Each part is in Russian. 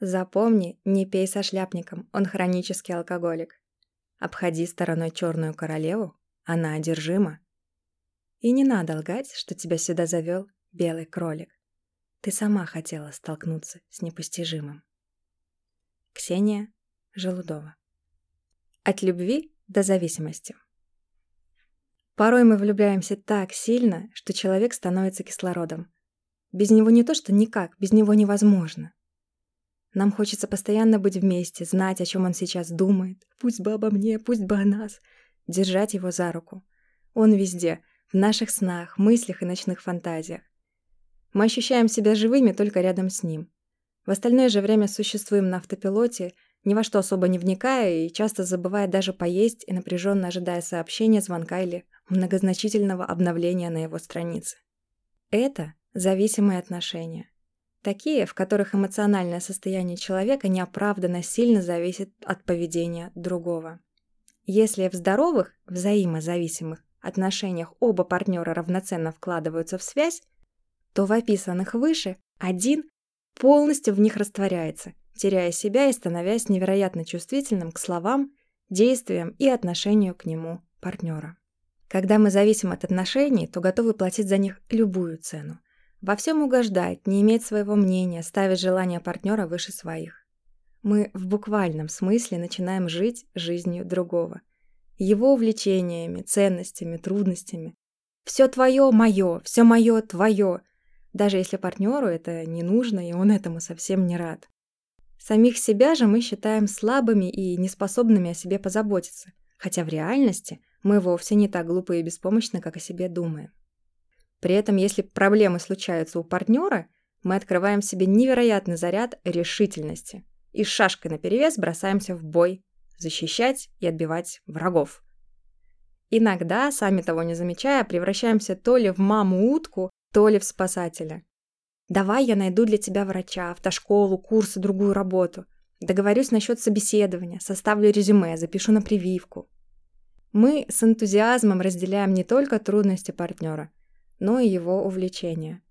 Запомни, не пей со шляпником, он хронический алкоголик. Обходи стороной черную королеву, она одержима. И не надо лгать, что тебя сюда завел белый кролик. Ты сама хотела столкнуться с непостижимым. Ксения Желудова От любви до зависимости. Порой мы влюбляемся так сильно, что человек становится кислородом. Без него не то, что никак, без него невозможно. Нам хочется постоянно быть вместе, знать, о чем он сейчас думает. Пусть бы обо мне, пусть бы о нас. Держать его за руку. Он везде, в наших снах, мыслях и ночных фантазиях. Мы ощущаем себя живыми только рядом с ним. В остальное же время существуем на автопилоте, ни во что особо не вникая и часто забывая даже поесть и напряженно ожидая сообщения, звонка или многозначительного обновления на его странице. Это зависимые отношения. Такие, в которых эмоциональное состояние человека неоправданно сильно зависит от поведения другого. Если в здоровых, взаимозависимых отношениях оба партнера равноценно вкладываются в связь, то в описанных выше один полностью в них растворяется, теряя себя и становясь невероятно чувствительным к словам, действиям и отношению к нему партнера. Когда мы зависим от отношений, то готовы платить за них любую цену. Во всем угождать, не иметь своего мнения, ставить желания партнера выше своих. Мы в буквальном смысле начинаем жить жизнью другого. Его увлечениями, ценностями, трудностями. Все твое – мое, все мое – твое. Даже если партнеру это не нужно, и он этому совсем не рад. Самих себя же мы считаем слабыми и неспособными о себе позаботиться, хотя в реальности мы вовсе не так глупы и беспомощны, как о себе думаем. При этом, если проблемы случаются у партнера, мы открываем в себе невероятный заряд решительности и шашкой наперевес бросаемся в бой, защищать и отбивать врагов. Иногда, сами того не замечая, превращаемся то ли в маму-утку, то ли в спасателя. Давай я найду для тебя врача, автошколу, курсы, другую работу. Договорюсь насчет собеседования, составлю резюме, запишу на прививку. Мы с энтузиазмом разделяем не только трудности партнера, но и его увлечения.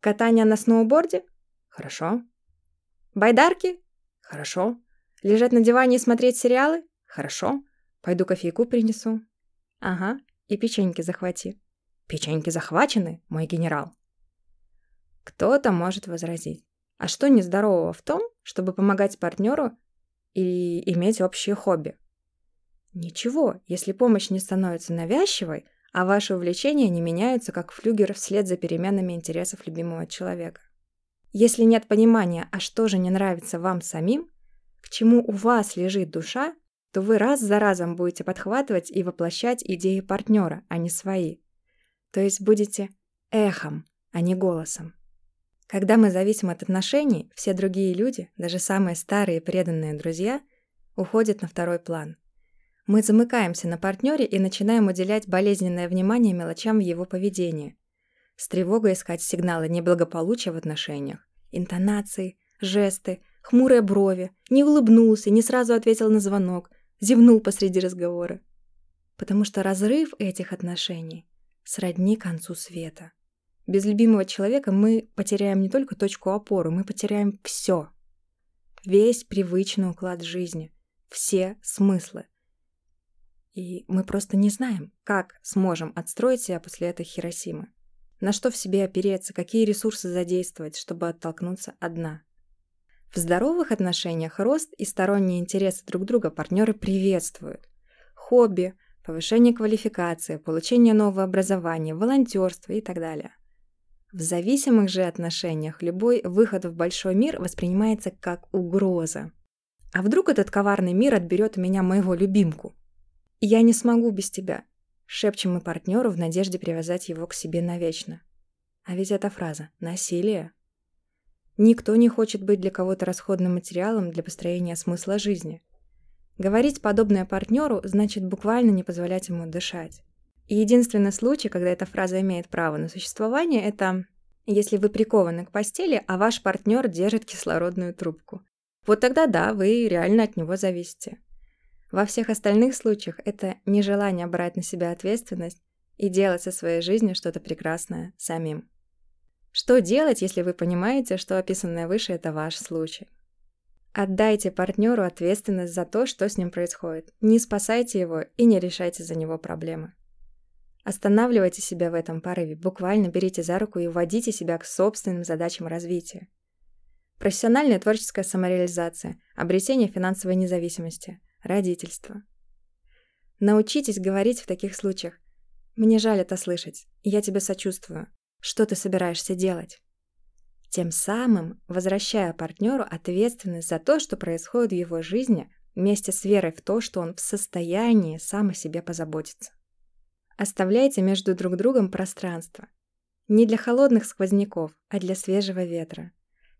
Катание на сноуборде? Хорошо. Байдарки? Хорошо. Лежать на диване и смотреть сериалы? Хорошо. Пойду кофейку принесу. Ага, и печеньки захвати. Печеньки захвачены, мой генерал. Кто-то может возразить. А что нездорового в том, чтобы помогать партнеру и иметь общее хобби? Ничего, если помощь не становится навязчивой, а ваши увлечения не меняются, как флюгер вслед за переменами интересов любимого человека. Если нет понимания, а что же не нравится вам самим, к чему у вас лежит душа, то вы раз за разом будете подхватывать и воплощать идеи партнера, а не свои. То есть будете эхом, а не голосом. Когда мы зависим от отношений, все другие люди, даже самые старые преданные друзья, уходят на второй план. Мы замыкаемся на партнере и начинаем уделять болезненное внимание мелочам в его поведении. С тревогой искать сигналы неблагополучия в отношениях. Интонации, жесты, хмурые брови, не улыбнулся, не сразу ответил на звонок, зевнул посреди разговора. Потому что разрыв этих отношений сродни концу света. Без любимого человека мы потеряем не только точку опоры, мы потеряем все. Весь привычный уклад жизни, все смыслы. И мы просто не знаем, как сможем отстроить себя после этой Хиросимы. На что в себе опереться, какие ресурсы задействовать, чтобы оттолкнуться одна. В здоровых отношениях рост и сторонние интересы друг друга партнеры приветствуют. Хобби, повышение квалификации, получение нового образования, волонтерство и так далее. В зависимых же отношениях любой выход в большой мир воспринимается как угроза. А вдруг этот коварный мир отберет у меня моего любимку? «Я не смогу без тебя», — шепчем мы партнеру в надежде привязать его к себе навечно. А ведь эта фраза — насилие. Никто не хочет быть для кого-то расходным материалом для построения смысла жизни. Говорить подобное партнеру значит буквально не позволять ему дышать. И единственный случай, когда эта фраза имеет право на существование, это если вы прикованы к постели, а ваш партнер держит кислородную трубку. Вот тогда да, вы реально от него зависите. Во всех остальных случаях это нежелание брать на себя ответственность и делать со своей жизнью что-то прекрасное самим. Что делать, если вы понимаете, что описанное выше – это ваш случай? Отдайте партнеру ответственность за то, что с ним происходит. Не спасайте его и не решайте за него проблемы. Останавливайте себя в этом порыве, буквально берите за руку и вводите себя к собственным задачам развития. Профессиональная творческая самореализация, обретение финансовой независимости, родительство. Научитесь говорить в таких случаях. Мне жаль это слышать, я тебе сочувствую. Что ты собираешься делать? Тем самым возвращая партнеру ответственность за то, что происходит в его жизни, вместе с верой в то, что он в состоянии сам о себе позаботиться. Оставляйте между друг другом пространство. Не для холодных сквозняков, а для свежего ветра.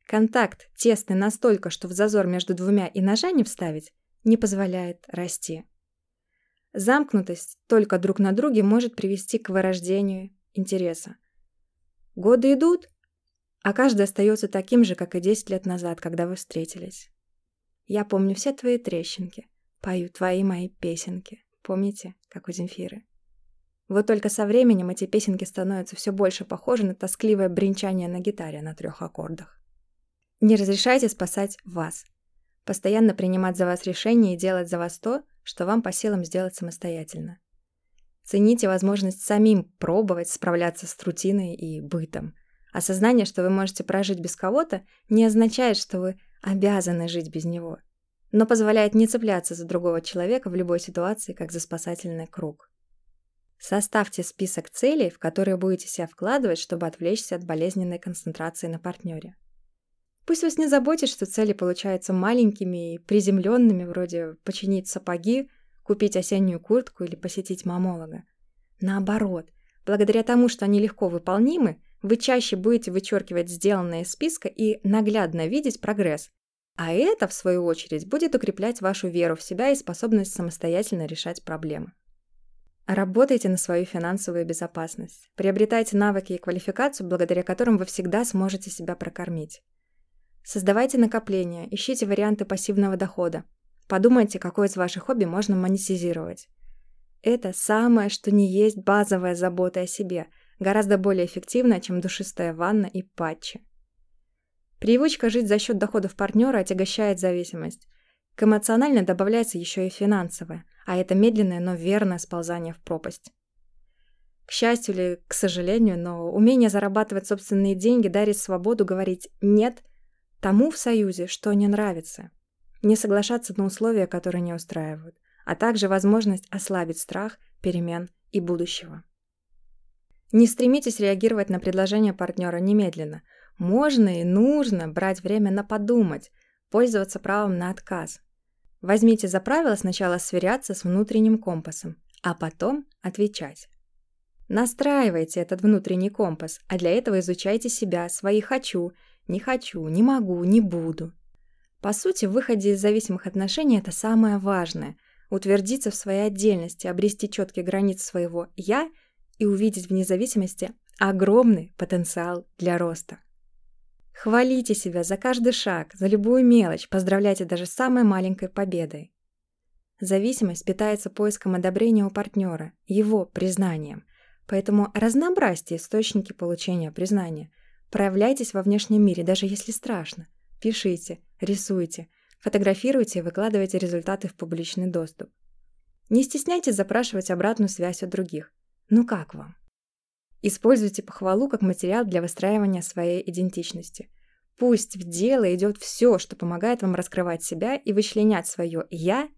Контакт, тесный настолько, что в зазор между двумя и ножа не вставить, не позволяет расти. Замкнутость только друг на друге может привести к вырождению интереса. Годы идут, а каждый остается таким же, как и 10 лет назад, когда вы встретились. Я помню все твои трещинки, пою твои мои песенки. Помните, как у Земфиры? Вот только со временем эти песенки становятся все больше похожи на тоскливое бренчание на гитаре на трех аккордах. Не разрешайте спасать вас. Постоянно принимать за вас решения и делать за вас то, что вам по силам сделать самостоятельно. Цените возможность самим пробовать справляться с рутиной и бытом. Осознание, что вы можете прожить без кого-то, не означает, что вы обязаны жить без него, но позволяет не цепляться за другого человека в любой ситуации, как за спасательный круг. Составьте список целей, в которые будете себя вкладывать, чтобы отвлечься от болезненной концентрации на партнере. Пусть вас не заботит, что цели получаются маленькими и приземленными, вроде починить сапоги, купить осеннюю куртку или посетить мамолога. Наоборот, благодаря тому, что они легко выполнимы, вы чаще будете вычеркивать сделанное из списка и наглядно видеть прогресс. А это, в свою очередь, будет укреплять вашу веру в себя и способность самостоятельно решать проблемы. Работайте на свою финансовую безопасность. Приобретайте навыки и квалификацию, благодаря которым вы всегда сможете себя прокормить. Создавайте накопления, ищите варианты пассивного дохода. Подумайте, какое из ваших хобби можно монетизировать. Это самое, что не есть базовая забота о себе, гораздо более эффективная, чем душистая ванна и патчи. Привычка жить за счет доходов партнера отягощает зависимость. К эмоционально добавляется еще и финансовая а это медленное, но верное сползание в пропасть. К счастью или к сожалению, но умение зарабатывать собственные деньги дарит свободу говорить «нет» тому в союзе, что не нравится, не соглашаться на условия, которые не устраивают, а также возможность ослабить страх перемен и будущего. Не стремитесь реагировать на предложение партнера немедленно. Можно и нужно брать время на подумать, пользоваться правом на отказ. Возьмите за правило сначала сверяться с внутренним компасом, а потом отвечать. Настраивайте этот внутренний компас, а для этого изучайте себя, свои «хочу», «не хочу», «не могу», «не буду». По сути, в выходе из зависимых отношений это самое важное – утвердиться в своей отдельности, обрести четкие границы своего «я» и увидеть в независимости огромный потенциал для роста. Хвалите себя за каждый шаг, за любую мелочь, поздравляйте даже с самой маленькой победой. Зависимость питается поиском одобрения у партнера, его признанием. Поэтому разнообразьте источники получения признания. Проявляйтесь во внешнем мире, даже если страшно. Пишите, рисуйте, фотографируйте и выкладывайте результаты в публичный доступ. Не стесняйтесь запрашивать обратную связь от других. Ну как вам? Используйте похвалу как материал для выстраивания своей идентичности. Пусть в дело идет все, что помогает вам раскрывать себя и вычленять свое «я»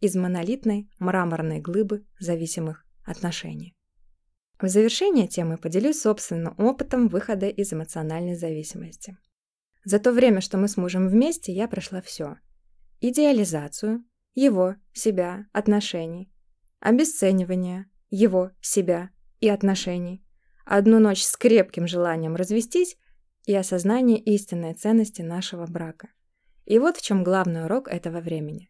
из монолитной мраморной глыбы зависимых отношений. В завершение темы поделюсь собственным опытом выхода из эмоциональной зависимости. За то время, что мы с мужем вместе, я прошла все. Идеализацию, его, себя, отношений, обесценивание, его, себя и отношений, одну ночь с крепким желанием развестись и осознание истинной ценности нашего брака. И вот в чем главный урок этого времени.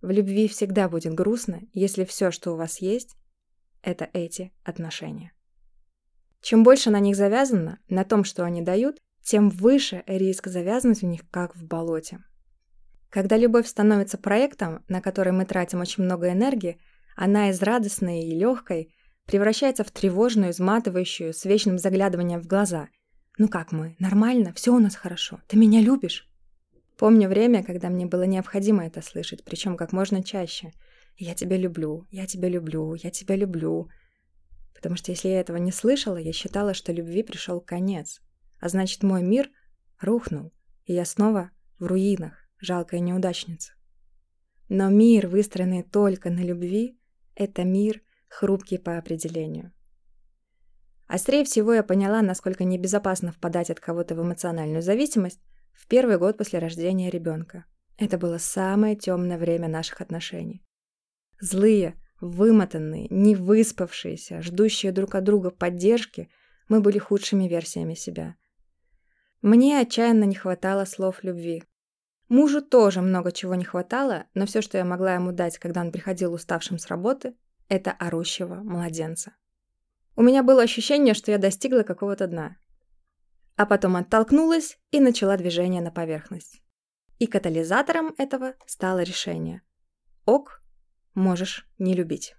В любви всегда будет грустно, если все, что у вас есть, это эти отношения. Чем больше на них завязано, на том, что они дают, тем выше риск завязнуть в них, как в болоте. Когда любовь становится проектом, на который мы тратим очень много энергии, она из радостной и легкой превращается в тревожную, изматывающую, с вечным заглядыванием в глаза. «Ну как мы? Нормально? Все у нас хорошо? Ты меня любишь?» Помню время, когда мне было необходимо это слышать, причем как можно чаще. «Я тебя люблю, я тебя люблю, я тебя люблю». Потому что если я этого не слышала, я считала, что любви пришел конец. А значит, мой мир рухнул, и я снова в руинах, жалкая неудачница. Но мир, выстроенный только на любви, это мир, хрупкий по определению. Острее всего я поняла, насколько небезопасно впадать от кого-то в эмоциональную зависимость в первый год после рождения ребенка. Это было самое темное время наших отношений. Злые, вымотанные, невыспавшиеся, ждущие друг от друга поддержки, мы были худшими версиями себя. Мне отчаянно не хватало слов любви. Мужу тоже много чего не хватало, но все, что я могла ему дать, когда он приходил уставшим с работы, это орущего младенца. У меня было ощущение, что я достигла какого-то дна. А потом оттолкнулась и начала движение на поверхность. И катализатором этого стало решение. Ок, можешь не любить.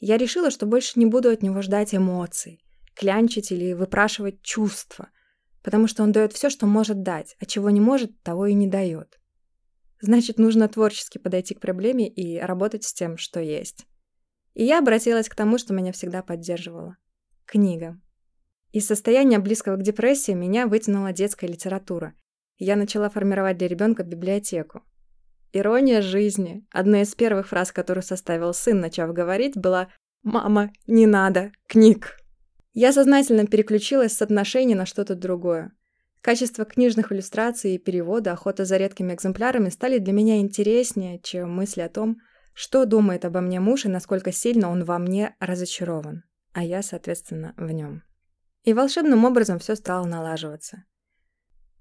Я решила, что больше не буду от него ждать эмоций, клянчить или выпрашивать чувства, потому что он дает все, что может дать, а чего не может, того и не дает. Значит, нужно творчески подойти к проблеме и работать с тем, что есть. И я обратилась к тому, что меня всегда поддерживало. Книга. Из состояния близкого к депрессии меня вытянула детская литература. Я начала формировать для ребенка библиотеку. Ирония жизни. Одна из первых фраз, которую составил сын, начав говорить, была «Мама, не надо книг». Я сознательно переключилась с отношений на что-то другое. Качество книжных иллюстраций и перевода, охота за редкими экземплярами стали для меня интереснее, чем мысли о том, что думает обо мне муж и насколько сильно он во мне разочарован, а я, соответственно, в нем. И волшебным образом все стало налаживаться.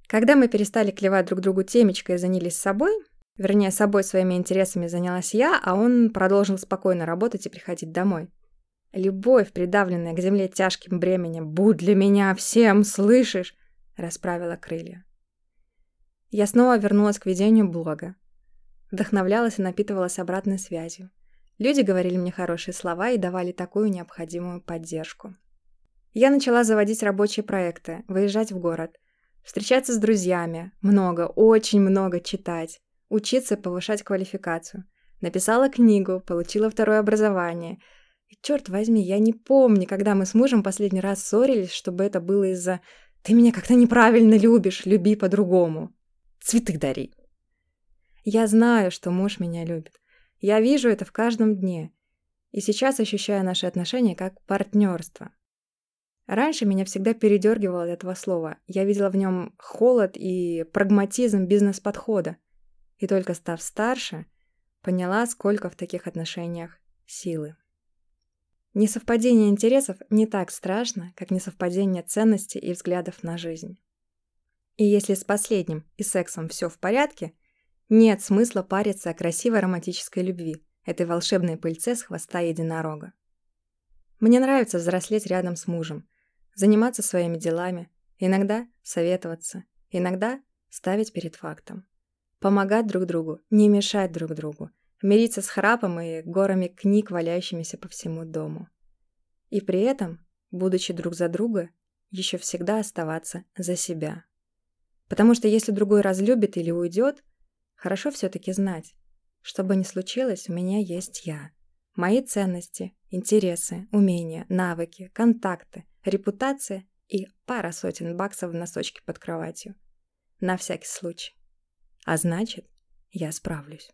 Когда мы перестали клевать друг другу темечко и занялись собой, вернее, собой своими интересами занялась я, а он продолжил спокойно работать и приходить домой. Любовь, придавленная к земле тяжким бременем, «Будь для меня всем, слышишь?» расправила крылья. Я снова вернулась к ведению блога. Вдохновлялась и напитывалась обратной связью. Люди говорили мне хорошие слова и давали такую необходимую поддержку. Я начала заводить рабочие проекты, выезжать в город, встречаться с друзьями, много, очень много читать, учиться повышать квалификацию. Написала книгу, получила второе образование. И черт возьми, я не помню, когда мы с мужем последний раз ссорились, чтобы это было из-за «ты меня как-то неправильно любишь, люби по-другому». Цветы дари. Я знаю, что муж меня любит. Я вижу это в каждом дне. И сейчас ощущаю наши отношения как партнерство. Раньше меня всегда передергивало от этого слова. Я видела в нем холод и прагматизм бизнес-подхода. И только став старше, поняла, сколько в таких отношениях силы. Несовпадение интересов не так страшно, как несовпадение ценностей и взглядов на жизнь. И если с последним и сексом все в порядке – нет смысла париться о красивой романтической любви, этой волшебной пыльце с хвоста единорога. Мне нравится взрослеть рядом с мужем, заниматься своими делами, иногда советоваться, иногда ставить перед фактом. Помогать друг другу, не мешать друг другу, мириться с храпом и горами книг, валяющимися по всему дому. И при этом, будучи друг за друга, еще всегда оставаться за себя. Потому что если другой разлюбит или уйдет, Хорошо все-таки знать. Что бы ни случилось, у меня есть я. Мои ценности, интересы, умения, навыки, контакты, репутация и пара сотен баксов в носочке под кроватью. На всякий случай. А значит, я справлюсь.